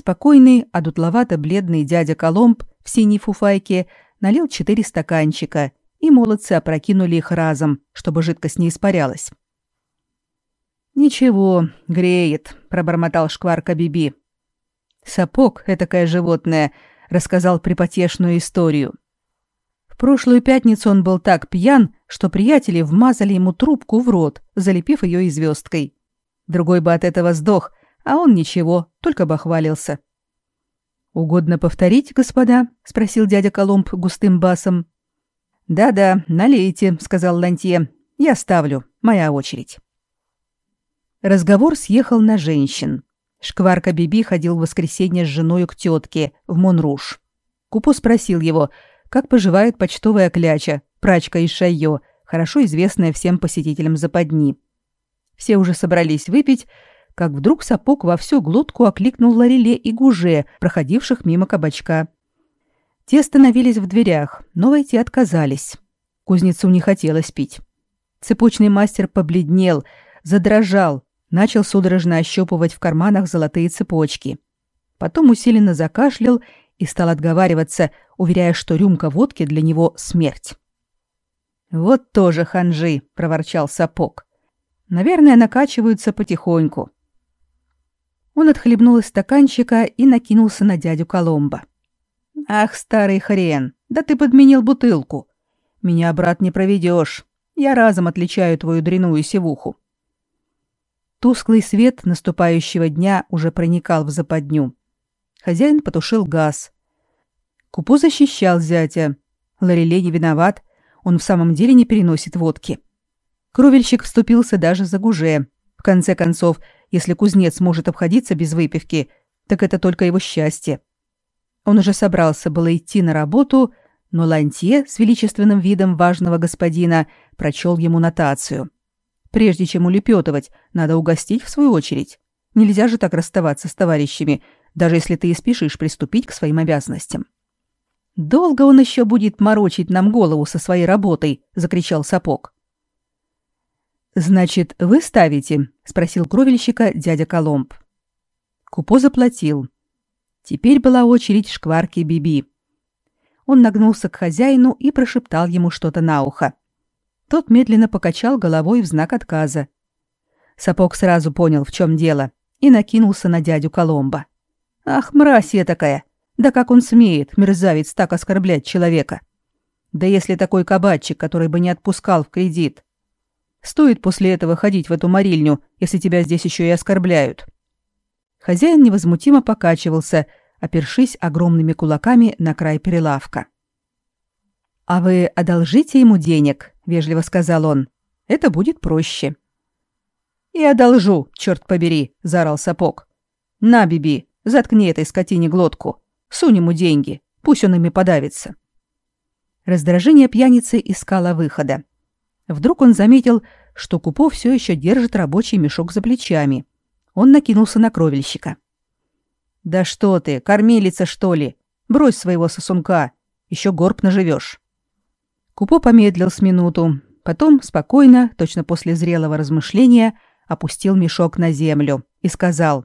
Спокойный, одутловато-бледный дядя Коломб в синей фуфайке налил четыре стаканчика, и молодцы опрокинули их разом, чтобы жидкость не испарялась. «Ничего, греет», — пробормотал шкварка Биби. «Сапог, этакое животное», — рассказал припотешную историю. В прошлую пятницу он был так пьян, что приятели вмазали ему трубку в рот, залепив ее и звездкой. Другой бы от этого сдох, а он ничего, только бахвалился. «Угодно повторить, господа?» — спросил дядя Коломб густым басом. «Да-да, налейте», — сказал Лантье. «Я ставлю. Моя очередь». Разговор съехал на женщин. Шкварка Биби ходил в воскресенье с женой к тетке в Монруш. Купо спросил его, как поживает почтовая кляча, прачка из Шайо, хорошо известная всем посетителям западни. Все уже собрались выпить, как вдруг сапог во всю глотку окликнул Лареле и Гуже, проходивших мимо кабачка. Те остановились в дверях, но войти отказались. Кузнецу не хотелось пить. Цепочный мастер побледнел, задрожал, начал судорожно ощупывать в карманах золотые цепочки. Потом усиленно закашлял и стал отговариваться, уверяя, что рюмка водки для него смерть. «Вот тоже ханжи», — проворчал сапог. «Наверное, накачиваются потихоньку». Он отхлебнул из стаканчика и накинулся на дядю Коломбо. «Ах, старый хрен, да ты подменил бутылку. Меня, брат, не проведешь. Я разом отличаю твою дряную севуху». Тусклый свет наступающего дня уже проникал в западню. Хозяин потушил газ. Купо защищал зятя. Лорелей не виноват, он в самом деле не переносит водки. Кровельщик вступился даже за гуже. В конце концов, если кузнец может обходиться без выпивки, так это только его счастье. Он уже собрался было идти на работу, но Лантье с величественным видом важного господина прочел ему нотацию. Прежде чем улепетывать, надо угостить в свою очередь. Нельзя же так расставаться с товарищами, даже если ты и спешишь приступить к своим обязанностям. «Долго он еще будет морочить нам голову со своей работой», — закричал сапог. «Значит, вы ставите?» — спросил кровельщика дядя Коломб. Купо заплатил. Теперь была очередь шкварки Биби. Он нагнулся к хозяину и прошептал ему что-то на ухо. Тот медленно покачал головой в знак отказа. Сапог сразу понял, в чем дело, и накинулся на дядю Коломбо. «Ах, мразь я такая! Да как он смеет, мерзавец, так оскорблять человека! Да если такой кабачик, который бы не отпускал в кредит! Стоит после этого ходить в эту морильню, если тебя здесь еще и оскорбляют!» Хозяин невозмутимо покачивался, опершись огромными кулаками на край перелавка. «А вы одолжите ему денег», — вежливо сказал он. «Это будет проще». «И одолжу, черт побери», — заорал сапог. «На, Биби, заткни этой скотине глотку. Сунь ему деньги, пусть он ими подавится». Раздражение пьяницы искало выхода. Вдруг он заметил, что Купо все еще держит рабочий мешок за плечами. Он накинулся на кровельщика. «Да что ты, кормилица, что ли? Брось своего сосунка, еще горб наживешь». Купо помедлил с минуту, потом спокойно, точно после зрелого размышления, опустил мешок на землю и сказал: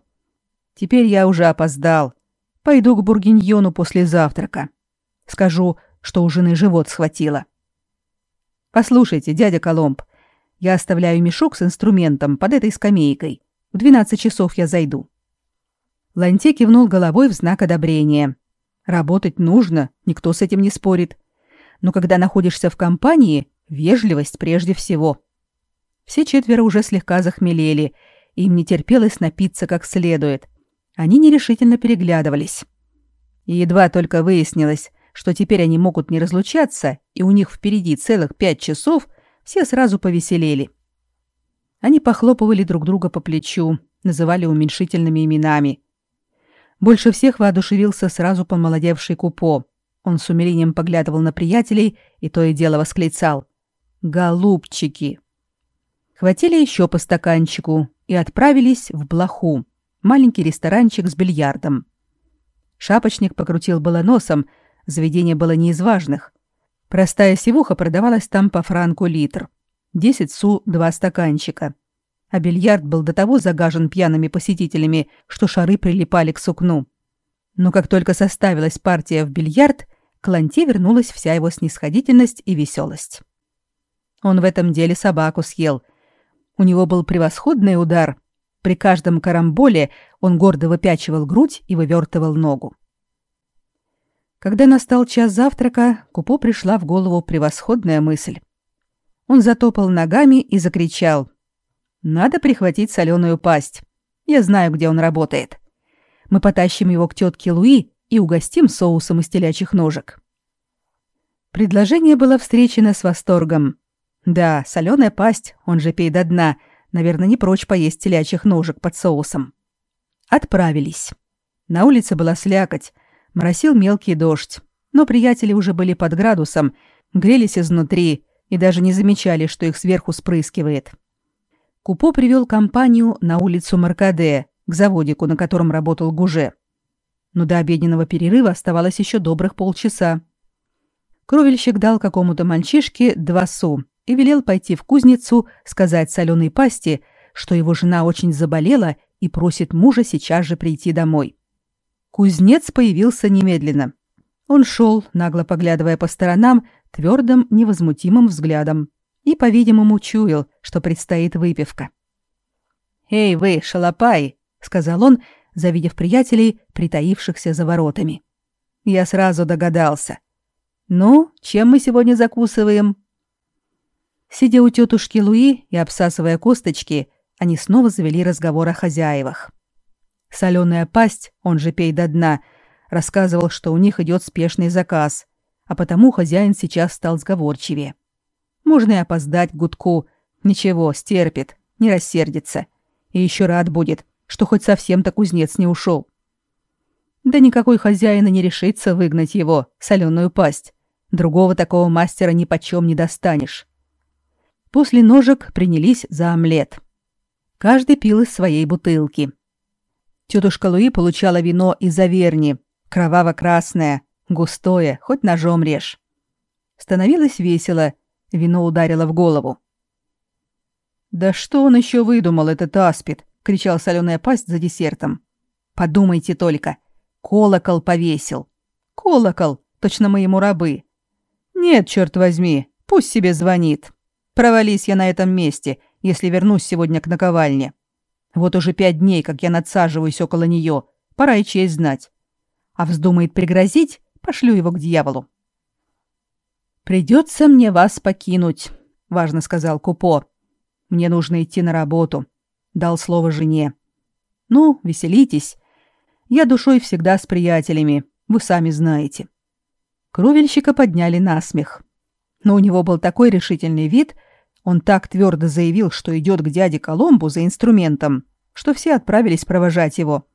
"Теперь я уже опоздал. Пойду к бургиньону после завтрака. Скажу, что у жены живот схватило. Послушайте, дядя Коломб, я оставляю мешок с инструментом под этой скамейкой. В 12 часов я зайду. Ланте кивнул головой в знак одобрения. Работать нужно, никто с этим не спорит но когда находишься в компании, вежливость прежде всего. Все четверо уже слегка захмелели, им не терпелось напиться как следует. Они нерешительно переглядывались. И едва только выяснилось, что теперь они могут не разлучаться, и у них впереди целых пять часов, все сразу повеселели. Они похлопывали друг друга по плечу, называли уменьшительными именами. Больше всех воодушевился сразу помолодевший Купо. Он с умилением поглядывал на приятелей и то и дело восклицал. «Голубчики!» Хватили еще по стаканчику и отправились в Блоху, маленький ресторанчик с бильярдом. Шапочник покрутил было носом, заведение было не из важных. Простая сивуха продавалась там по франку литр. Десять су два стаканчика. А бильярд был до того загажен пьяными посетителями, что шары прилипали к сукну. Но как только составилась партия в бильярд, к Ланте вернулась вся его снисходительность и веселость. Он в этом деле собаку съел. У него был превосходный удар. При каждом карамболе он гордо выпячивал грудь и вывертывал ногу. Когда настал час завтрака, Купо пришла в голову превосходная мысль. Он затопал ногами и закричал. «Надо прихватить соленую пасть. Я знаю, где он работает. Мы потащим его к тетке Луи и угостим соусом из телячьих ножек». Предложение было встречено с восторгом. Да, соленая пасть, он же пей до дна, наверное, не прочь поесть телячьих ножек под соусом. Отправились. На улице была слякоть, моросил мелкий дождь, но приятели уже были под градусом, грелись изнутри и даже не замечали, что их сверху спрыскивает. Купо привел компанию на улицу Маркаде, к заводику, на котором работал Гуже. Но до обеденного перерыва оставалось еще добрых полчаса. Кровельщик дал какому-то мальчишке два су и велел пойти в кузницу сказать соленой пасти, что его жена очень заболела и просит мужа сейчас же прийти домой. Кузнец появился немедленно. Он шел, нагло поглядывая по сторонам, твердым, невозмутимым взглядом и, по-видимому, чуял, что предстоит выпивка. «Эй вы, шалопай!» — сказал он, завидев приятелей, притаившихся за воротами. «Я сразу догадался. Ну, чем мы сегодня закусываем?» Сидя у тетушки Луи и обсасывая косточки, они снова завели разговор о хозяевах. Соленая пасть, он же пей до дна, рассказывал, что у них идет спешный заказ, а потому хозяин сейчас стал сговорчивее. Можно и опоздать к гудку. Ничего, стерпит, не рассердится. И еще рад будет, что хоть совсем-то кузнец не ушел. Да никакой хозяин и не решится выгнать его, соленую пасть. Другого такого мастера ни почем не достанешь. После ножек принялись за омлет. Каждый пил из своей бутылки. Тетушка Луи получала вино из Аверни, кроваво-красное, густое, хоть ножом режь. Становилось весело, вино ударило в голову. «Да что он еще выдумал, этот аспид?» — кричал соленая пасть за десертом. «Подумайте только, колокол повесил. Колокол, точно мы ему рабы. Нет, черт возьми, пусть себе звонит. Провались я на этом месте, если вернусь сегодня к наковальне. Вот уже пять дней, как я надсаживаюсь около нее, пора и честь знать. А вздумает пригрозить, пошлю его к дьяволу. «Придется мне вас покинуть», — важно сказал Купо. «Мне нужно идти на работу», — дал слово жене. «Ну, веселитесь. Я душой всегда с приятелями, вы сами знаете». Кровельщика подняли на смех. Но у него был такой решительный вид, он так твердо заявил, что идет к дяде Коломбу за инструментом, что все отправились провожать его.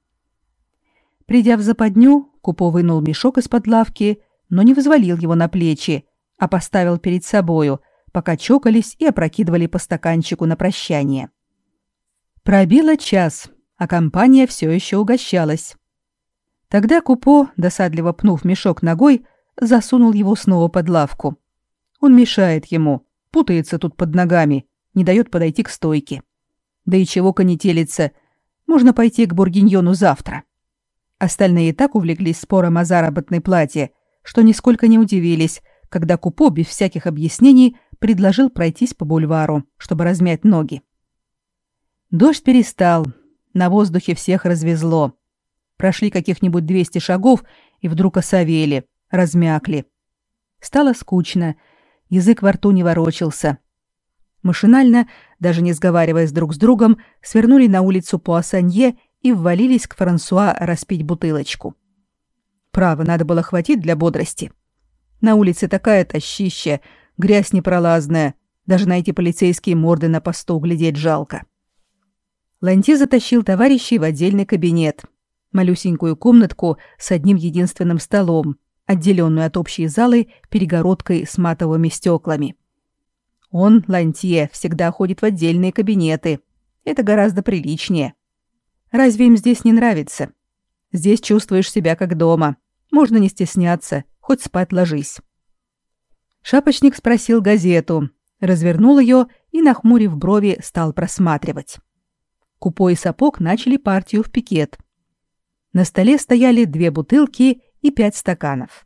Придя в западню, Купо вынул мешок из-под лавки, но не взвалил его на плечи, а поставил перед собою, пока чокались и опрокидывали по стаканчику на прощание. Пробило час, а компания все еще угощалась. Тогда Купо, досадливо пнув мешок ногой, засунул его снова под лавку. Он мешает ему, Путается тут под ногами, не дает подойти к стойке. Да и чего конетелиться, можно пойти к Бургиньону завтра. Остальные и так увлеклись спором о заработной плате, что нисколько не удивились, когда Купо без всяких объяснений предложил пройтись по бульвару, чтобы размять ноги. Дождь перестал, на воздухе всех развезло. Прошли каких-нибудь 200 шагов и вдруг осовели, размякли. Стало скучно, язык во рту не ворочался. Машинально, даже не сговариваясь друг с другом, свернули на улицу Пуассанье и ввалились к Франсуа распить бутылочку. Право, надо было хватить для бодрости. На улице такая тащища, грязь непролазная, даже на эти полицейские морды на посту глядеть жалко. Ланти затащил товарищей в отдельный кабинет, малюсенькую комнатку с одним единственным столом, отделенную от общей залы перегородкой с матовыми стеклами. Он, Лантье, всегда ходит в отдельные кабинеты. Это гораздо приличнее. Разве им здесь не нравится? Здесь чувствуешь себя как дома. Можно не стесняться, хоть спать ложись. Шапочник спросил газету, развернул ее и, нахмурив брови, стал просматривать. Купой и сапог начали партию в пикет. На столе стояли две бутылки и пять стаканов.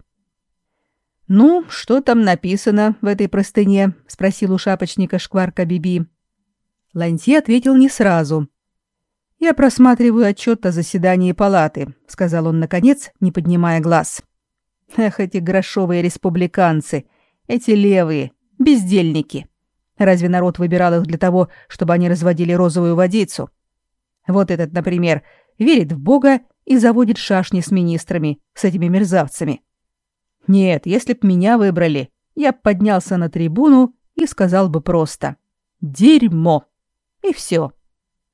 «Ну, что там написано в этой простыне?» — спросил у шапочника шкварка Биби. Ланти ответил не сразу. «Я просматриваю отчет о заседании палаты», — сказал он, наконец, не поднимая глаз. «Эх, эти грошовые республиканцы, эти левые, бездельники. Разве народ выбирал их для того, чтобы они разводили розовую водицу? Вот этот, например, верит в Бога и заводит шашни с министрами, с этими мерзавцами. Нет, если б меня выбрали, я б поднялся на трибуну и сказал бы просто «Дерьмо!» И все.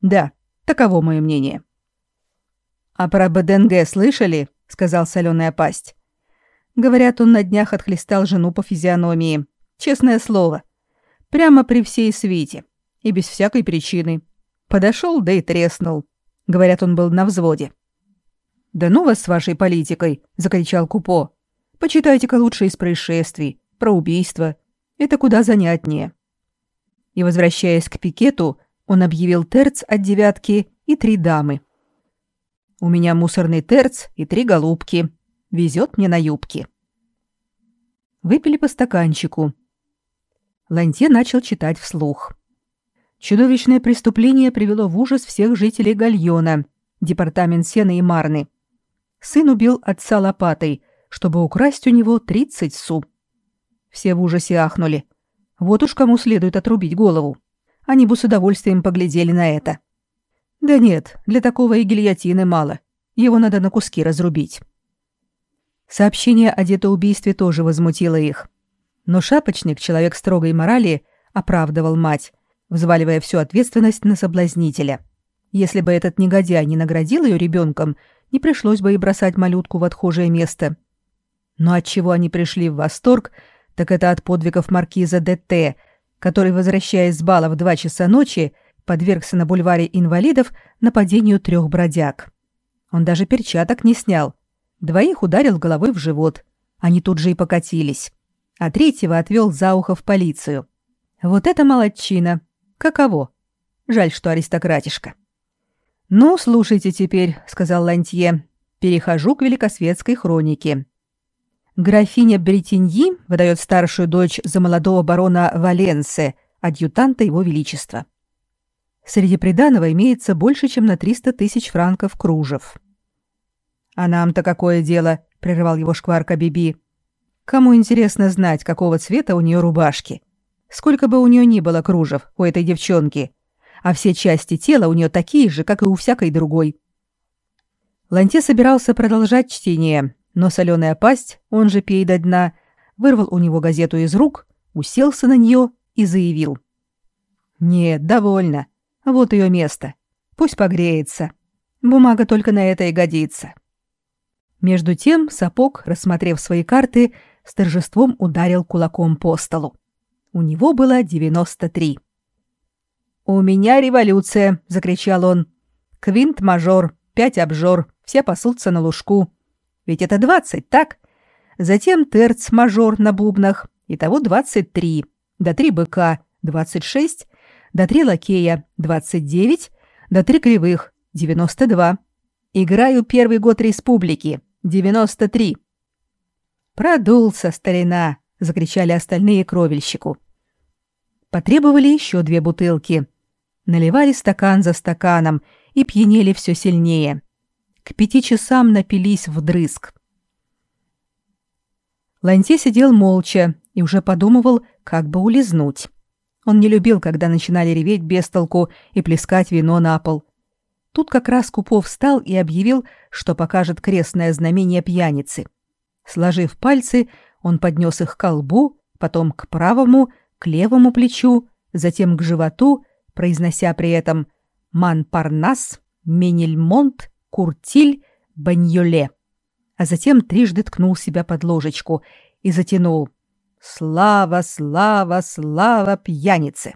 Да, таково мое мнение. «А про БДНГ слышали?» — сказал соленая пасть. Говорят, он на днях отхлестал жену по физиономии. Честное слово. Прямо при всей свете. И без всякой причины. Подошел, да и треснул. Говорят, он был на взводе. «Да ну вас с вашей политикой!» — закричал Купо. «Почитайте-ка лучше из происшествий, про убийство. Это куда занятнее». И, возвращаясь к пикету, он объявил терц от девятки и три дамы. «У меня мусорный терц и три голубки. Везет мне на юбки». Выпили по стаканчику. Ланте начал читать вслух. Чудовищное преступление привело в ужас всех жителей Гальона, департамент Сена и Марны. Сын убил отца лопатой, чтобы украсть у него 30 су. Все в ужасе ахнули. Вот уж кому следует отрубить голову. Они бы с удовольствием поглядели на это. Да нет, для такого и гильотины мало. Его надо на куски разрубить. Сообщение о детоубийстве тоже возмутило их. Но шапочник, человек строгой морали, оправдывал мать, взваливая всю ответственность на соблазнителя. Если бы этот негодяй не наградил ее ребенком, не пришлось бы и бросать малютку в отхожее место. Но от чего они пришли в восторг, так это от подвигов маркиза ДТ, который, возвращаясь с бала в два часа ночи, подвергся на бульваре инвалидов нападению трех бродяг. Он даже перчаток не снял. Двоих ударил головой в живот. Они тут же и покатились а третьего отвел за ухо в полицию. Вот это молодчина. Каково? Жаль, что аристократишка. «Ну, слушайте теперь», — сказал Лантье. «Перехожу к великосветской хронике». Графиня Бретеньи выдает старшую дочь за молодого барона Валенсе, адъютанта его величества. Среди приданого имеется больше, чем на 300 тысяч франков кружев. «А нам-то какое дело?» — прерывал его шкварка Биби. Кому интересно знать, какого цвета у нее рубашки? Сколько бы у нее ни было кружев у этой девчонки, а все части тела у нее такие же, как и у всякой другой. Ланте собирался продолжать чтение, но соленая пасть, он же пей до дна, вырвал у него газету из рук, уселся на нее и заявил. «Нет, довольно. Вот ее место. Пусть погреется. Бумага только на это и годится». Между тем сапог, рассмотрев свои карты, с торжеством ударил кулаком по столу. У него было 93. «У меня революция!» — закричал он. «Квинт-мажор, пять обжор, все пасутся на лужку. Ведь это двадцать, так? Затем терц-мажор на бубнах, итого двадцать три, до три быка, двадцать шесть, до три лакея, двадцать девять, до три кривых, девяносто два. Играю первый год республики, девяносто три». «Продулся, старина!» — закричали остальные кровельщику. Потребовали еще две бутылки. Наливали стакан за стаканом и пьянели все сильнее. К пяти часам напились вдрызг. Ланти сидел молча и уже подумывал, как бы улизнуть. Он не любил, когда начинали реветь без толку и плескать вино на пол. Тут как раз Купов встал и объявил, что покажет крестное знамение пьяницы — Сложив пальцы, он поднес их к колбу, потом к правому, к левому плечу, затем к животу, произнося при этом «Манпарнас», «Менельмонт», «Куртиль», «Баньоле», а затем трижды ткнул себя под ложечку и затянул «Слава, слава, слава пьянице!»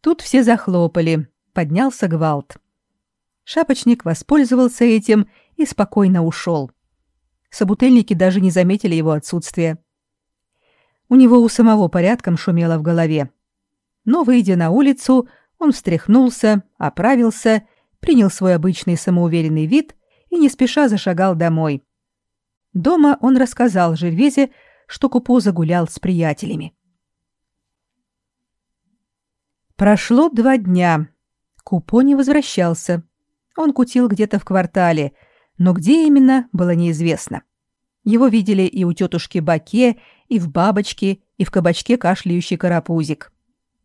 Тут все захлопали, поднялся гвалт. Шапочник воспользовался этим и спокойно ушел. Собутыльники даже не заметили его отсутствия. У него у самого порядком шумело в голове. Но, выйдя на улицу, он встряхнулся, оправился, принял свой обычный самоуверенный вид и не спеша зашагал домой. Дома он рассказал Жервезе, что Купо загулял с приятелями. Прошло два дня. Купо не возвращался. Он кутил где-то в квартале, но где именно, было неизвестно. Его видели и у тетушки Баке, и в бабочке, и в кабачке кашляющий карапузик.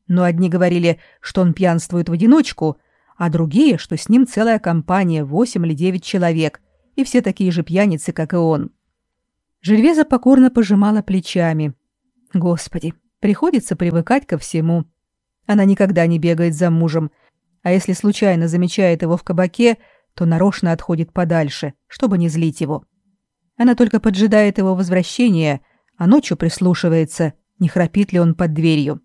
Но одни говорили, что он пьянствует в одиночку, а другие, что с ним целая компания, восемь или девять человек, и все такие же пьяницы, как и он. Жильвеза покорно пожимала плечами. Господи, приходится привыкать ко всему. Она никогда не бегает за мужем, а если случайно замечает его в кабаке, то нарочно отходит подальше, чтобы не злить его. Она только поджидает его возвращения, а ночью прислушивается, не храпит ли он под дверью.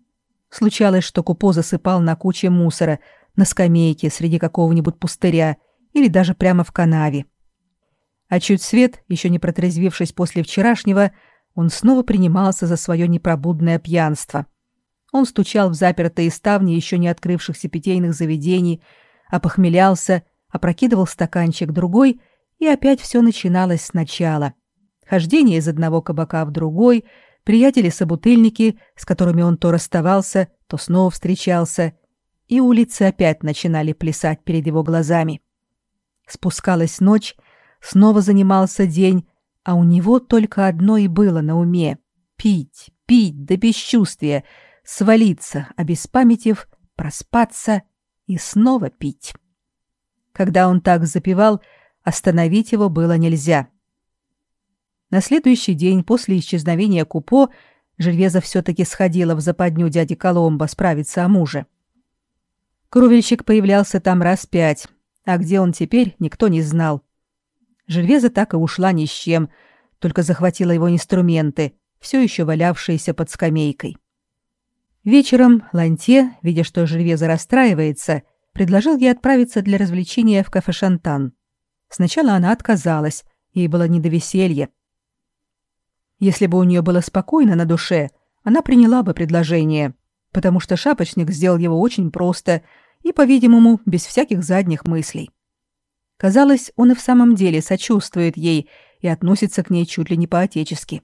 Случалось, что Купо засыпал на куче мусора, на скамейке среди какого-нибудь пустыря или даже прямо в канаве. А чуть свет, еще не протрезвившись после вчерашнего, он снова принимался за свое непробудное пьянство. Он стучал в запертые ставни еще не открывшихся питейных заведений, опохмелялся, опрокидывал стаканчик другой, и опять все начиналось сначала. Хождение из одного кабака в другой — приятели-собутыльники, с которыми он то расставался, то снова встречался, и улицы опять начинали плясать перед его глазами. Спускалась ночь, снова занимался день, а у него только одно и было на уме — пить, пить до бесчувствия, свалиться, обеспамятив, проспаться и снова пить. Когда он так запивал, остановить его было нельзя — на следующий день после исчезновения Купо Жильвеза все-таки сходила в западню дяди Коломбо справиться о муже. Крувельщик появлялся там раз пять, а где он теперь, никто не знал. Жильвеза так и ушла ни с чем, только захватила его инструменты, все еще валявшиеся под скамейкой. Вечером Ланте, видя, что Жильвеза расстраивается, предложил ей отправиться для развлечения в кафе «Шантан». Сначала она отказалась, ей было не до веселья. Если бы у нее было спокойно на душе, она приняла бы предложение, потому что шапочник сделал его очень просто и, по-видимому, без всяких задних мыслей. Казалось, он и в самом деле сочувствует ей и относится к ней чуть ли не по-отечески.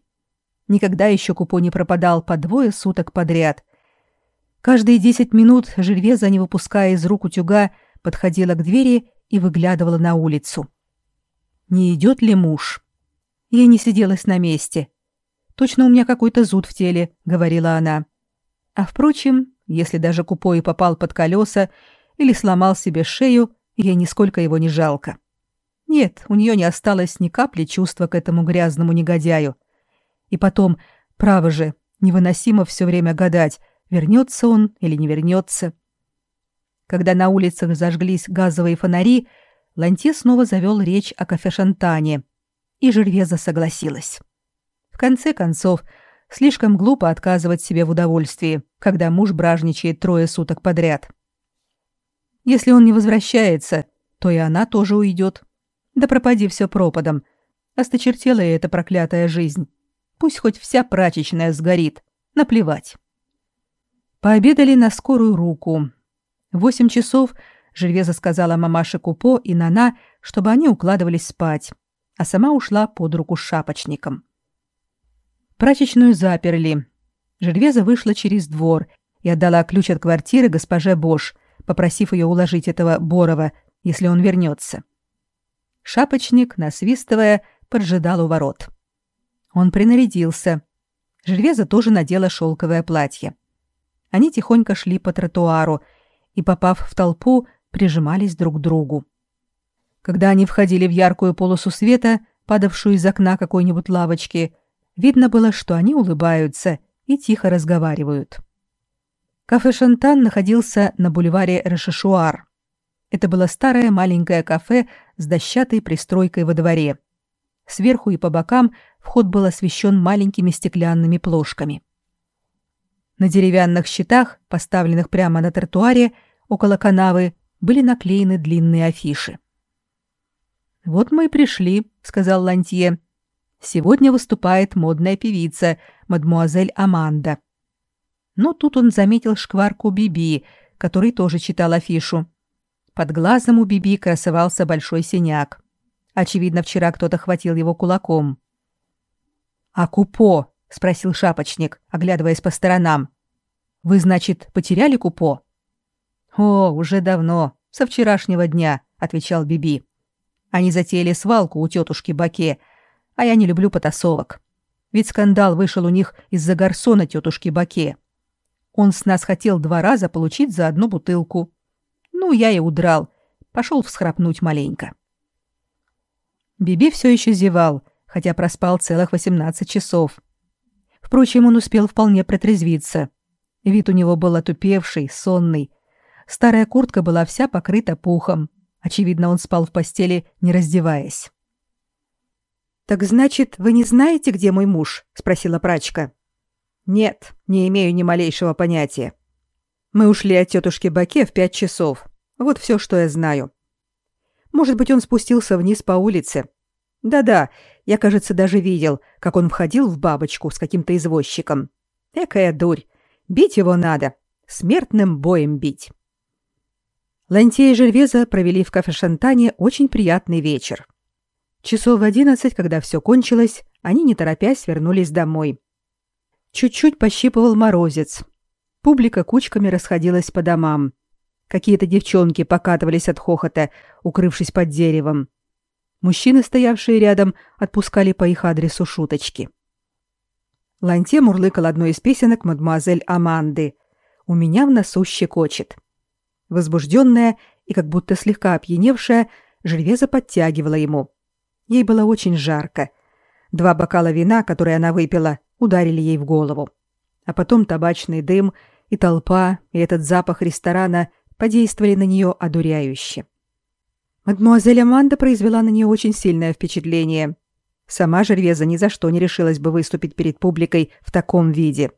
Никогда еще Купо не пропадал по двое суток подряд. Каждые десять минут Жильвеза, не выпуская из рук утюга, подходила к двери и выглядывала на улицу. Не идет ли муж? Ей не сиделось на месте. Точно у меня какой-то зуд в теле, говорила она. А впрочем, если даже Купой попал под колеса или сломал себе шею, ей нисколько его не жалко. Нет, у нее не осталось ни капли чувства к этому грязному негодяю. И потом, право же, невыносимо все время гадать, вернется он или не вернется. Когда на улицах зажглись газовые фонари, Ланте снова завел речь о кафе Шантане, и Жервеза согласилась. В конце концов, слишком глупо отказывать себе в удовольствии, когда муж бражничает трое суток подряд. Если он не возвращается, то и она тоже уйдет. Да пропади все пропадом. Осточертела ей эта проклятая жизнь. Пусть хоть вся прачечная сгорит. Наплевать. Пообедали на скорую руку. Восемь часов Жильвеза сказала мамаше Купо и Нана, чтобы они укладывались спать, а сама ушла под руку с шапочником. Прачечную заперли. Жервеза вышла через двор и отдала ключ от квартиры госпоже Бош, попросив ее уложить этого Борова, если он вернется. Шапочник, насвистывая, поджидал у ворот. Он принарядился. Жервеза тоже надела шелковое платье. Они тихонько шли по тротуару и, попав в толпу, прижимались друг к другу. Когда они входили в яркую полосу света, падавшую из окна какой-нибудь лавочки, Видно было, что они улыбаются и тихо разговаривают. Кафе «Шантан» находился на бульваре Рошешуар. Это было старое маленькое кафе с дощатой пристройкой во дворе. Сверху и по бокам вход был освещен маленькими стеклянными плошками. На деревянных щитах, поставленных прямо на тротуаре, около канавы, были наклеены длинные афиши. «Вот мы и пришли», — сказал Лантье. Сегодня выступает модная певица, мадмуазель Аманда. Но тут он заметил шкварку Биби, который тоже читал афишу. Под глазом у Биби красовался большой синяк. Очевидно, вчера кто-то хватил его кулаком. «А Купо?» — спросил шапочник, оглядываясь по сторонам. «Вы, значит, потеряли Купо?» «О, уже давно, со вчерашнего дня», — отвечал Биби. «Они затеяли свалку у тетушки Баке, а я не люблю потасовок. Ведь скандал вышел у них из-за гарсона тетушки Баке. Он с нас хотел два раза получить за одну бутылку. Ну, я и удрал, пошел всхрапнуть маленько». Биби все еще зевал, хотя проспал целых 18 часов. Впрочем, он успел вполне протрезвиться. Вид у него был отупевший, сонный. Старая куртка была вся покрыта пухом. Очевидно, он спал в постели, не раздеваясь. «Так значит, вы не знаете, где мой муж?» — спросила прачка. «Нет, не имею ни малейшего понятия. Мы ушли от тетушки Баке в пять часов. Вот все, что я знаю. Может быть, он спустился вниз по улице. Да-да, я, кажется, даже видел, как он входил в бабочку с каким-то извозчиком. Экая дурь. Бить его надо. Смертным боем бить. Лантея и Жервеза провели в кафе Шантане очень приятный вечер. Часов в одиннадцать, когда все кончилось, они, не торопясь, вернулись домой. Чуть-чуть пощипывал морозец. Публика кучками расходилась по домам. Какие-то девчонки покатывались от хохота, укрывшись под деревом. Мужчины, стоявшие рядом, отпускали по их адресу шуточки. Ланте мурлыкал одной из песенок мадемуазель Аманды. «У меня в носу щекочет». Возбужденная и как будто слегка опьяневшая, Жервеза подтягивала ему. Ей было очень жарко. Два бокала вина, которые она выпила, ударили ей в голову. А потом табачный дым и толпа, и этот запах ресторана подействовали на нее одуряюще. Мадмуазель Аманда произвела на нее очень сильное впечатление. Сама Жервеза ни за что не решилась бы выступить перед публикой в таком виде.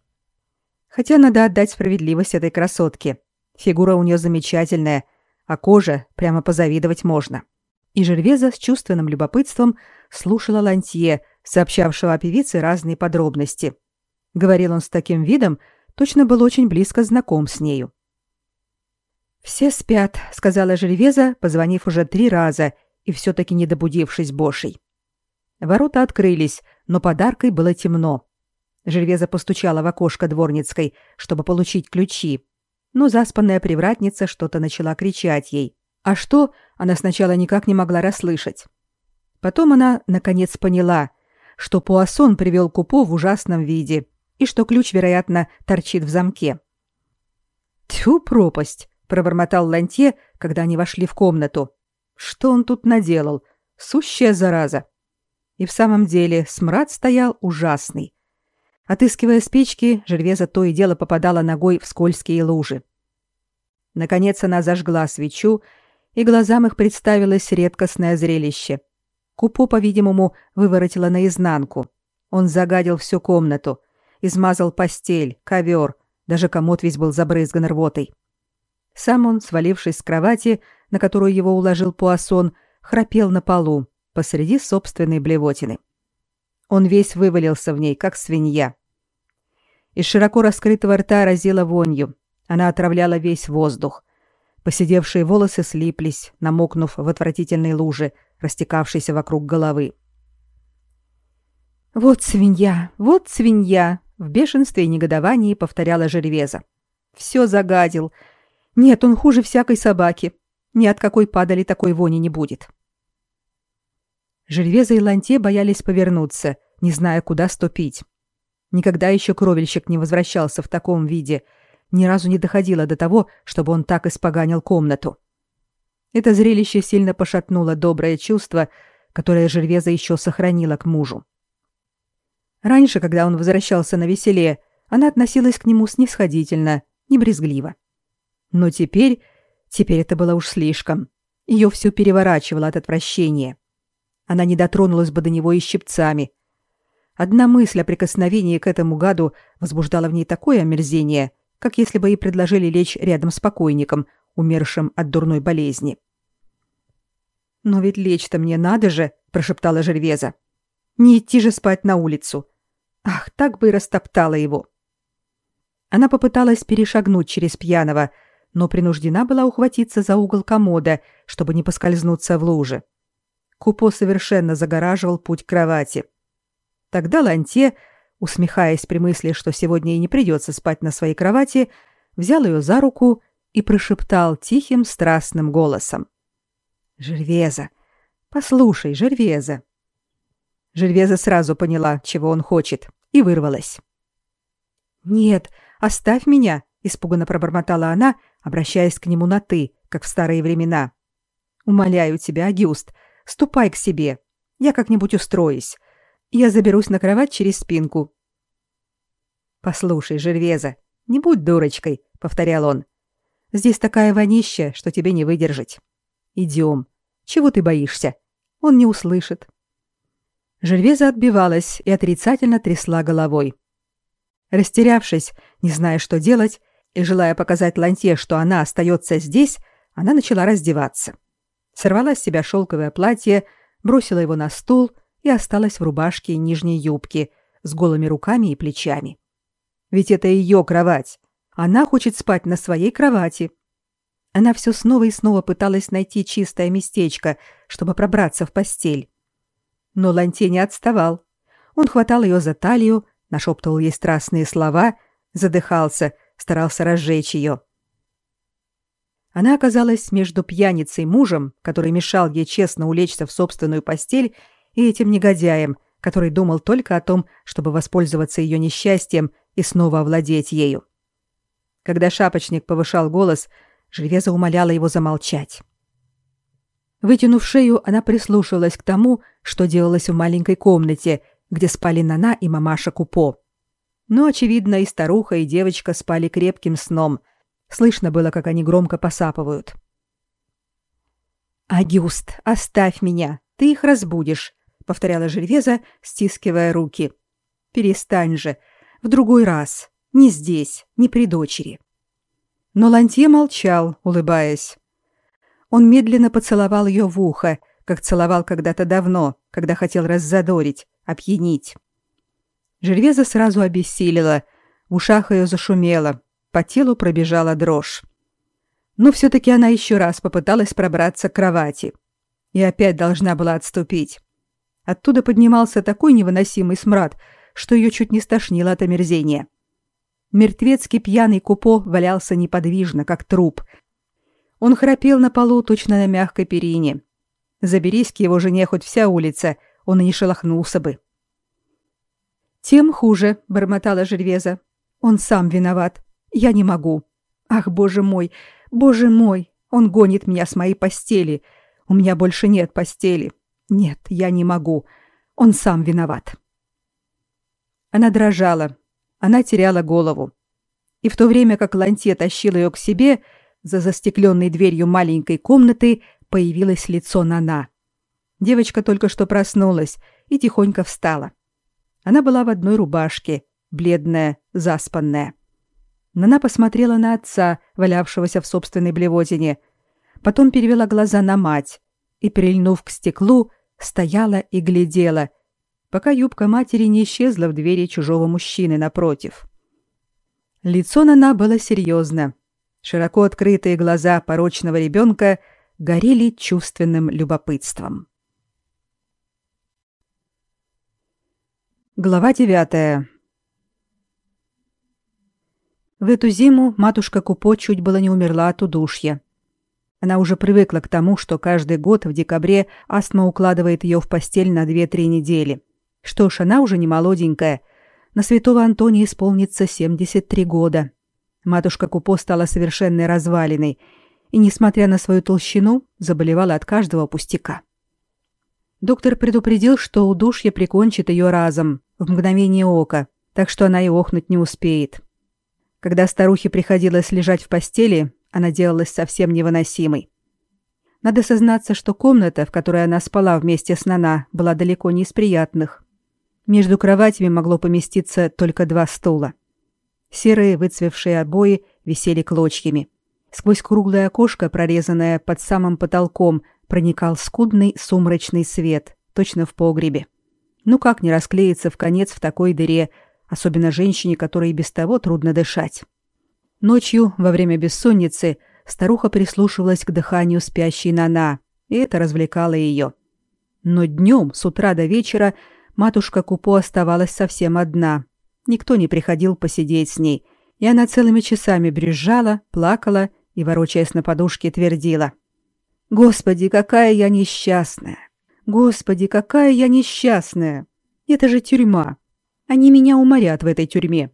Хотя надо отдать справедливость этой красотке. Фигура у нее замечательная, а кожа прямо позавидовать можно. И Жервеза с чувственным любопытством слушала Лантье, сообщавшего о певице разные подробности. Говорил он с таким видом, точно был очень близко знаком с нею. «Все спят», — сказала Жервеза, позвонив уже три раза и все-таки не добудившись Бошей. Ворота открылись, но подаркой было темно. Жервеза постучала в окошко дворницкой, чтобы получить ключи, но заспанная привратница что-то начала кричать ей. А что, она сначала никак не могла расслышать. Потом она, наконец, поняла, что Пуассон привел Купо в ужасном виде и что ключ, вероятно, торчит в замке. Тьфу, пропасть! пробормотал Лантье, когда они вошли в комнату. Что он тут наделал? Сущая зараза. И в самом деле смрад стоял ужасный. Отыскивая спички, Жервеза то и дело попадала ногой в скользкие лужи. Наконец она зажгла свечу, и глазам их представилось редкостное зрелище. Купо, по-видимому, выворотило наизнанку. Он загадил всю комнату, измазал постель, ковер, даже комод весь был забрызган рвотой. Сам он, свалившись с кровати, на которую его уложил Пуассон, храпел на полу, посреди собственной блевотины. Он весь вывалился в ней, как свинья. Из широко раскрытого рта разила вонью. Она отравляла весь воздух. Посидевшие волосы слиплись, намокнув в отвратительной луже, растекавшейся вокруг головы. «Вот свинья, вот свинья!» — в бешенстве и негодовании повторяла Жервеза. «Все загадил, нет, он хуже всякой собаки. Ни от какой падали такой вони не будет. Жильвеза и Ланте боялись повернуться, не зная, куда ступить. Никогда еще кровельщик не возвращался в таком виде, ни разу не доходило до того, чтобы он так испоганил комнату. Это зрелище сильно пошатнуло доброе чувство, которое Жильвеза еще сохранила к мужу. Раньше, когда он возвращался на веселе, она относилась к нему снисходительно, небрезгливо. Но теперь... Теперь это было уж слишком. Ее все переворачивало от отвращения. Она не дотронулась бы до него и щипцами. Одна мысль о прикосновении к этому гаду возбуждала в ней такое омерзение, как если бы ей предложили лечь рядом с покойником, умершим от дурной болезни. «Но ведь лечь-то мне надо же!» — прошептала Жервеза. «Не идти же спать на улицу! Ах, так бы и растоптала его!» Она попыталась перешагнуть через пьяного, но принуждена была ухватиться за угол комода, чтобы не поскользнуться в луже. Купо совершенно загораживал путь к кровати. Тогда Ланте, усмехаясь при мысли, что сегодня ей не придется спать на своей кровати, взял ее за руку и прошептал тихим страстным голосом. «Жервеза! Послушай, Жервеза!» Жервеза сразу поняла, чего он хочет, и вырвалась. «Нет, оставь меня!» — испуганно пробормотала она, обращаясь к нему на «ты», как в старые времена. «Умоляю тебя, Агюст, ступай к себе. Я как-нибудь устроюсь. Я заберусь на кровать через спинку». «Послушай, Жервеза, не будь дурочкой», — повторял он. «Здесь такая вонища, что тебе не выдержать. Идем. Чего ты боишься? Он не услышит». Жервеза отбивалась и отрицательно трясла головой. Растерявшись, не зная, что делать, и желая показать Ланте, что она остается здесь, она начала раздеваться. Сорвала с себя шелковое платье, бросила его на стул и осталась в рубашке и нижней юбке с голыми руками и плечами. Ведь это ее кровать. Она хочет спать на своей кровати. Она все снова и снова пыталась найти чистое местечко, чтобы пробраться в постель. Но Ланте не отставал. Он хватал ее за талию, нашептывал ей страстные слова, задыхался, старался разжечь ее. Она оказалась между пьяницей мужем, который мешал ей честно улечься в собственную постель, и этим негодяем, который думал только о том, чтобы воспользоваться ее несчастьем и снова овладеть ею. Когда шапочник повышал голос, Жильвеза умоляла его замолчать. Вытянув шею, она прислушивалась к тому, что делалось в маленькой комнате, где спали Нана и мамаша Купо. Но, очевидно, и старуха, и девочка спали крепким сном. Слышно было, как они громко посапывают. «Агюст, оставь меня, ты их разбудишь», — повторяла Жервеза, стискивая руки. «Перестань же. В другой раз. Не здесь, не при дочери». Но Лантье молчал, улыбаясь. Он медленно поцеловал ее в ухо, как целовал когда-то давно, когда хотел раззадорить, опьянить. Жервеза сразу обессилила, в ушах ее зашумело, по телу пробежала дрожь. Но все-таки она еще раз попыталась пробраться к кровати. И опять должна была отступить. Оттуда поднимался такой невыносимый смрад, что ее чуть не стошнило от омерзения. Мертвецкий пьяный купо валялся неподвижно, как труп. Он храпел на полу точно на мягкой перине. Заберись к его жене хоть вся улица, он и не шелохнулся бы. «Тем хуже», — бормотала Жервеза. «Он сам виноват. Я не могу. Ах, боже мой, боже мой, он гонит меня с моей постели. У меня больше нет постели. Нет, я не могу. Он сам виноват». Она дрожала. Она теряла голову. И в то время как Ланте тащил ее к себе, за застекленной дверью маленькой комнаты появилось лицо Нана. Девочка только что проснулась и тихонько встала. Она была в одной рубашке, бледная, заспанная. Нана посмотрела на отца, валявшегося в собственной блевотине, потом перевела глаза на мать и, прильнув к стеклу, стояла и глядела, пока юбка матери не исчезла в двери чужого мужчины напротив. Лицо Нана было серьезно. Широко открытые глаза порочного ребенка горели чувственным любопытством. Глава девятая. В эту зиму матушка Купо чуть было не умерла от удушья. Она уже привыкла к тому, что каждый год в декабре астма укладывает ее в постель на 2-3 недели. Что ж, она уже не молоденькая. На святого Антония исполнится 73 года. Матушка Купо стала совершенной развалиной и, несмотря на свою толщину, заболевала от каждого пустяка. Доктор предупредил, что удушье прикончит ее разом, в мгновение ока, так что она и охнуть не успеет. Когда старухе приходилось лежать в постели, она делалась совсем невыносимой. Надо сознаться, что комната, в которой она спала вместе с Нана, была далеко не из приятных. Между кроватями могло поместиться только два стула. Серые выцвевшие обои висели клочьями. Сквозь круглое окошко, прорезанное под самым потолком, проникал скудный сумрачный свет, точно в погребе. Ну как не расклеиться в конец в такой дыре, особенно женщине, которой без того трудно дышать. Ночью, во время бессонницы, старуха прислушивалась к дыханию спящей Нана, и это развлекало ее. Но днем, с утра до вечера, матушка Купо оставалась совсем одна. Никто не приходил посидеть с ней, и она целыми часами брюзжала, плакала и, ворочаясь на подушке, твердила. «Господи, какая я несчастная! Господи, какая я несчастная! Это же тюрьма! Они меня уморят в этой тюрьме!»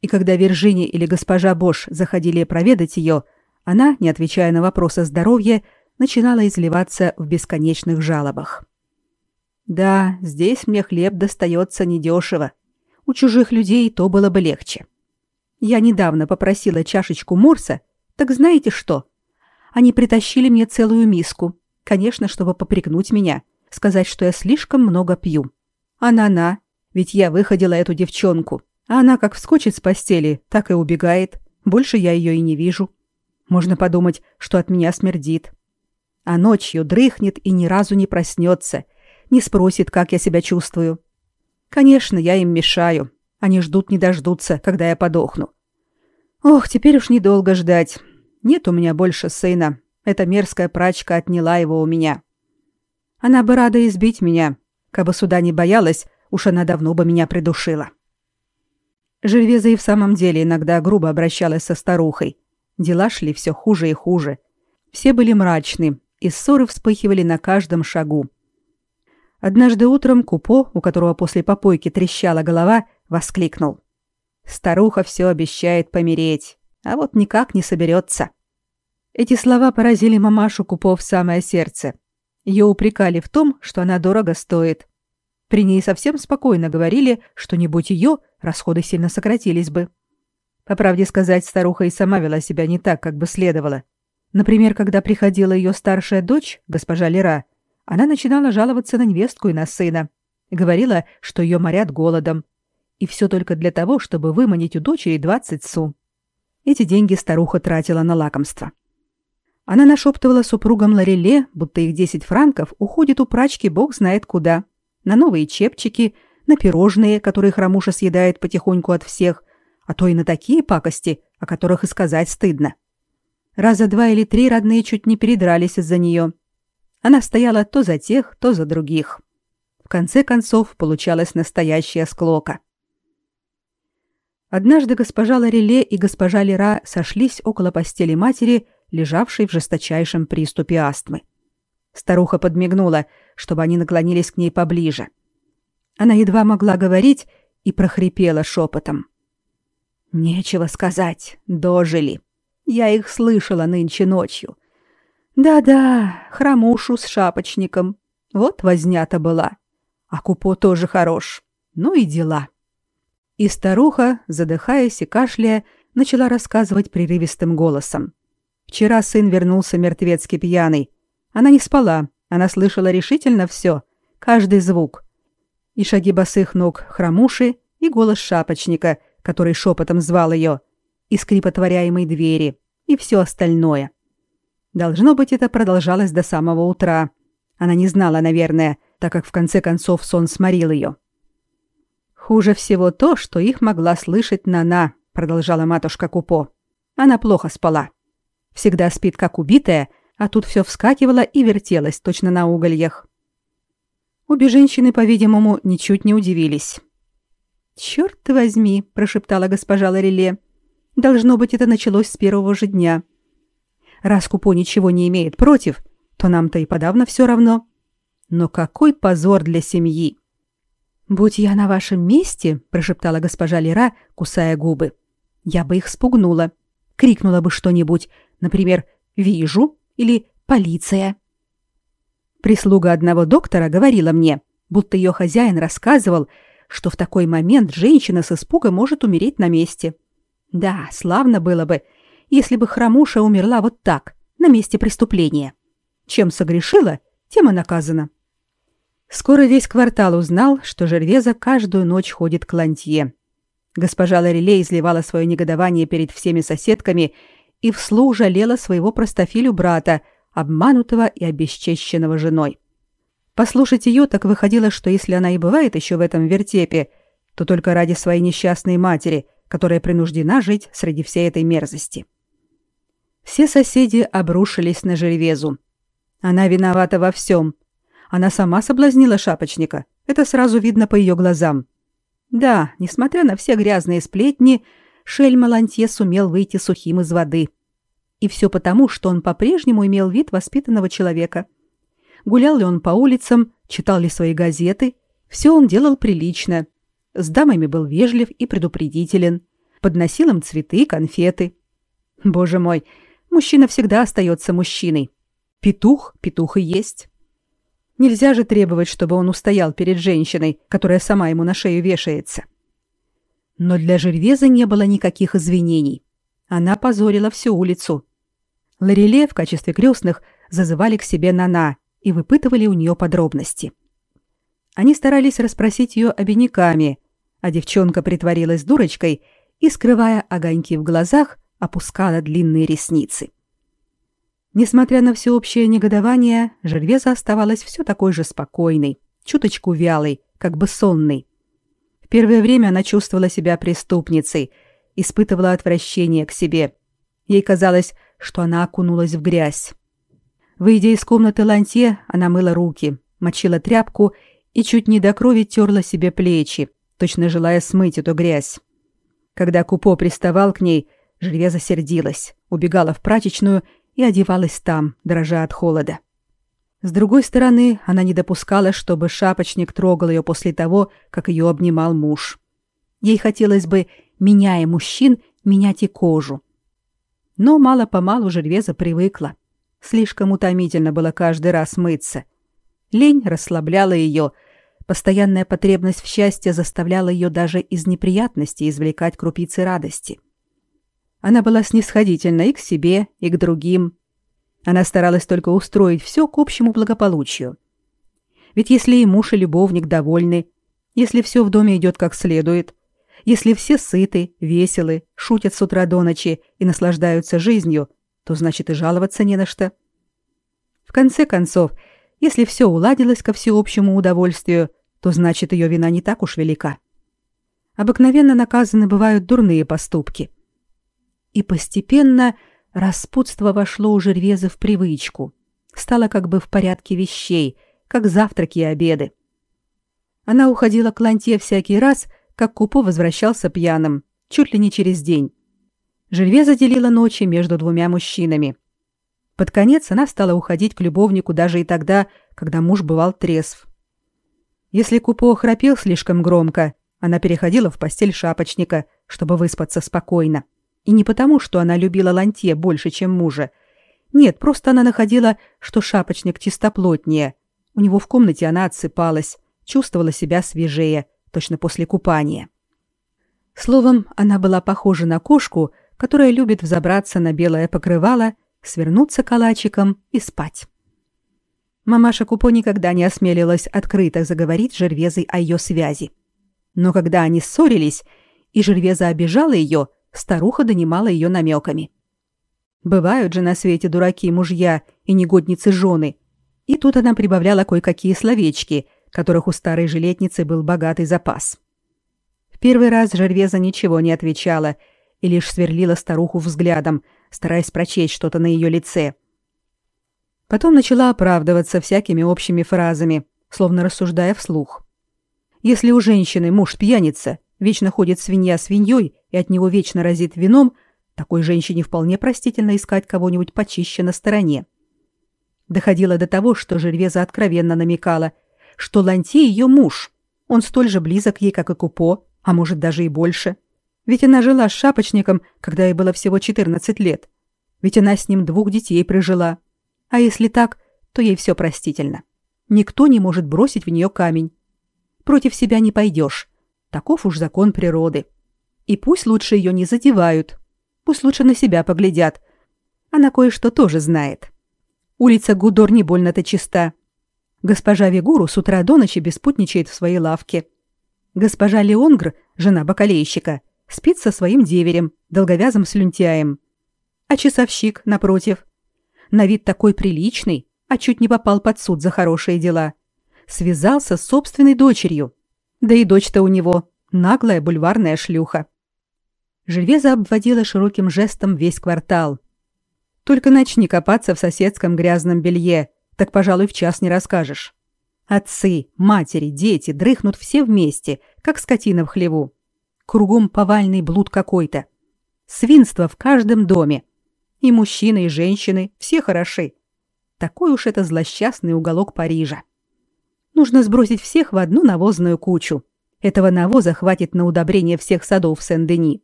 И когда Виржини или госпожа Бош заходили проведать ее, она, не отвечая на вопросы здоровья, начинала изливаться в бесконечных жалобах. «Да, здесь мне хлеб достается недешево. У чужих людей то было бы легче. Я недавно попросила чашечку морса, так знаете что? Они притащили мне целую миску, конечно, чтобы попрекнуть меня, сказать, что я слишком много пью. Она-на, ведь я выходила эту девчонку, а она как вскочит с постели, так и убегает. Больше я ее и не вижу. Можно подумать, что от меня смердит. А ночью дрыхнет и ни разу не проснется, не спросит, как я себя чувствую. Конечно, я им мешаю. Они ждут не дождутся, когда я подохну. Ох, теперь уж недолго ждать. Нет у меня больше сына. Эта мерзкая прачка отняла его у меня. Она бы рада избить меня. Кабы суда не боялась, уж она давно бы меня придушила. Жервеза и в самом деле иногда грубо обращалась со старухой. Дела шли все хуже и хуже. Все были мрачны, и ссоры вспыхивали на каждом шагу. Однажды утром Купо, у которого после попойки трещала голова, воскликнул. «Старуха все обещает помереть, а вот никак не соберется». Эти слова поразили мамашу Купо в самое сердце. Ее упрекали в том, что она дорого стоит. При ней совсем спокойно говорили, что не будь ее, расходы сильно сократились бы. По правде сказать, старуха и сама вела себя не так, как бы следовало. Например, когда приходила ее старшая дочь, госпожа Лера, она начинала жаловаться на невестку и на сына. Говорила, что ее морят голодом. И все только для того, чтобы выманить у дочери 20 су. Эти деньги старуха тратила на лакомство. Она нашептывала супругам Лореле, будто их 10 франков уходит у прачки бог знает куда. На новые чепчики, на пирожные, которые хромуша съедает потихоньку от всех, а то и на такие пакости, о которых и сказать стыдно. Раза два или три родные чуть не передрались из-за нее – она стояла то за тех, то за других. В конце концов получалась настоящая склока. Однажды госпожа Лареле и госпожа Лера сошлись около постели матери, лежавшей в жесточайшем приступе астмы. Старуха подмигнула, чтобы они наклонились к ней поближе. Она едва могла говорить и прохрипела шепотом. «Нечего сказать, дожили. Я их слышала нынче ночью. Да-да, хромушу с шапочником. Вот возня-то была. А Купо тоже хорош. Ну и дела. И старуха, задыхаясь и кашляя, начала рассказывать прерывистым голосом. Вчера сын вернулся мертвецки пьяный. Она не спала, она слышала решительно все, каждый звук. И шаги босых ног хромуши, и голос шапочника, который шепотом звал ее, и скрип отворяемой двери, и все остальное. Должно быть, это продолжалось до самого утра. Она не знала, наверное, так как в конце концов сон сморил ее. «Хуже всего то, что их могла слышать Нана», — продолжала матушка Купо. «Она плохо спала. Всегда спит как убитая, а тут все вскакивало и вертелось точно на угольях». Обе женщины, по-видимому, ничуть не удивились. «Чёрт возьми», — прошептала госпожа Лореле. «Должно быть, это началось с первого же дня. Раз Купо ничего не имеет против, то нам-то и подавно все равно. Но какой позор для семьи! «Будь я на вашем месте», — прошептала госпожа Лера, кусая губы, — «я бы их спугнула. Крикнула бы что-нибудь, например, «Вижу» или «Полиция». Прислуга одного доктора говорила мне, будто ее хозяин рассказывал, что в такой момент женщина с испуга может умереть на месте. Да, славно было бы, если бы хромуша умерла вот так, на месте преступления. Чем согрешила, тем и наказана. Скоро весь квартал узнал, что Жервеза каждую ночь ходит к лантье. Госпожа Лореле изливала свое негодование перед всеми соседками и вслух жалела своего простофилю брата, обманутого и обесчещенного женой. Послушать ее так выходило, что если она и бывает еще в этом вертепе, то только ради своей несчастной матери, которая принуждена жить среди всей этой мерзости. Все соседи обрушились на Жервезу. Она виновата во всем. она сама соблазнила шапочника. Это сразу видно по ее глазам. Да, несмотря на все грязные сплетни, Шельма Лантье сумел выйти сухим из воды. И все потому, что он по-прежнему имел вид воспитанного человека. Гулял ли он по улицам, читал ли свои газеты, все он делал прилично. С дамами был вежлив и предупредителен. Подносил им цветы конфеты. Боже мой, мужчина всегда остается мужчиной. Петух, петух и есть. Нельзя же требовать, чтобы он устоял перед женщиной, которая сама ему на шею вешается. Но для Жервеза не было никаких извинений. Она позорила всю улицу. Лореле в качестве крестных зазывали к себе Нана и выпытывали у нее подробности. Они старались расспросить ее обиняками, а девчонка притворилась дурочкой и, скрывая огоньки в глазах, опускала длинные ресницы. Несмотря на всеобщее негодование, Жервеза оставалась все такой же спокойной, чуточку вялой, как бы сонной. В первое время она чувствовала себя преступницей, испытывала отвращение к себе. Ей казалось, что она окунулась в грязь. Выйдя из комнаты Лантье, она мыла руки, мочила тряпку и чуть не до крови терла себе плечи, точно желая смыть эту грязь. Когда Купо приставал к ней, Жервеза сердилась, убегала в прачечную и одевалась там, дрожа от холода. С другой стороны, она не допускала, чтобы шапочник трогал ее после того, как ее обнимал муж. Ей хотелось бы, меняя мужчин, менять и кожу. Но мало-помалу Жервеза привыкла. Слишком утомительно было каждый раз мыться. Лень расслабляла ее, постоянная потребность в счастье заставляла ее даже из неприятностей извлекать крупицы радости. Она была снисходительна и к себе, и к другим. Она старалась только устроить все к общему благополучию. Ведь если и муж, и любовник довольны, если все в доме идет как следует, если все сыты, веселы, шутят с утра до ночи и наслаждаются жизнью, то значит и жаловаться не на что. В конце концов, если все уладилось ко всеобщему удовольствию, то значит ее вина не так уж велика. Обыкновенно наказаны бывают дурные поступки – и постепенно распутство вошло у Жервеза в привычку, стало как бы в порядке вещей, как завтраки и обеды. Она уходила к Ланте всякий раз, как Купо возвращался пьяным, чуть ли не через день. Жервеза делила ночи между двумя мужчинами. Под конец она стала уходить к любовнику даже и тогда, когда муж бывал трезв. Если Купо храпел слишком громко, она переходила в постель шапочника, чтобы выспаться спокойно. — и не потому, что она любила Лантье больше, чем мужа. Нет, просто она находила, что шапочник чистоплотнее. У него в комнате она отсыпалась, чувствовала себя свежее, точно после купания. Словом, она была похожа на кошку, которая любит взобраться на белое покрывало, свернуться калачиком и спать. Мамаша Купо никогда не осмелилась открыто заговорить с Жервезой о ее связи. Но когда они ссорились, и Жервеза обижала ее, старуха донимала ее намеками. Бывают же на свете дураки мужья и негодницы жены. И тут она прибавляла кое-какие словечки, которых у старой жилетницы был богатый запас. В первый раз Жервеза ничего не отвечала и лишь сверлила старуху взглядом, стараясь прочесть что-то на ее лице. Потом начала оправдываться всякими общими фразами, словно рассуждая вслух. Если у женщины муж пьяница, вечно ходит свинья свиньей и от него вечно разит вином, такой женщине вполне простительно искать кого-нибудь почище на стороне. Доходило до того, что Жервеза откровенно намекала, что Ланти ее муж. Он столь же близок ей, как и Купо, а может даже и больше. Ведь она жила с шапочником, когда ей было всего 14 лет. Ведь она с ним двух детей прожила. А если так, то ей все простительно. Никто не может бросить в нее камень. Против себя не пойдешь. Таков уж закон природы. И пусть лучше ее не задевают. Пусть лучше на себя поглядят. Она кое-что тоже знает. Улица Гудор не больно-то чиста. Госпожа Вигуру с утра до ночи беспутничает в своей лавке. Госпожа Леонгр, жена бакалейщика, спит со своим деверем, долговязым слюнтяем. А часовщик, напротив, на вид такой приличный, а чуть не попал под суд за хорошие дела. Связался с собственной дочерью. Да и дочь-то у него наглая бульварная шлюха. Жильвеза обводила широким жестом весь квартал. Только начни копаться в соседском грязном белье, так, пожалуй, в час не расскажешь. Отцы, матери, дети дрыхнут все вместе, как скотина в хлеву. Кругом повальный блуд какой-то. Свинство в каждом доме. И мужчины, и женщины, все хороши. Такой уж это злосчастный уголок Парижа. Нужно сбросить всех в одну навозную кучу. Этого навоза хватит на удобрение всех садов Сен-Дени.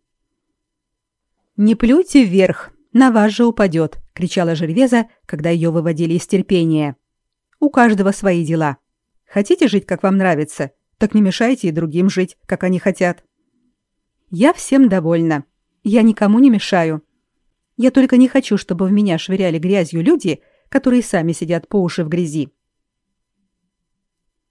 «Не плюйте вверх, на вас же упадет», — кричала Жервеза, когда ее выводили из терпения. «У каждого свои дела. Хотите жить, как вам нравится, так не мешайте и другим жить, как они хотят». «Я всем довольна. Я никому не мешаю. Я только не хочу, чтобы в меня швыряли грязью люди, которые сами сидят по уши в грязи.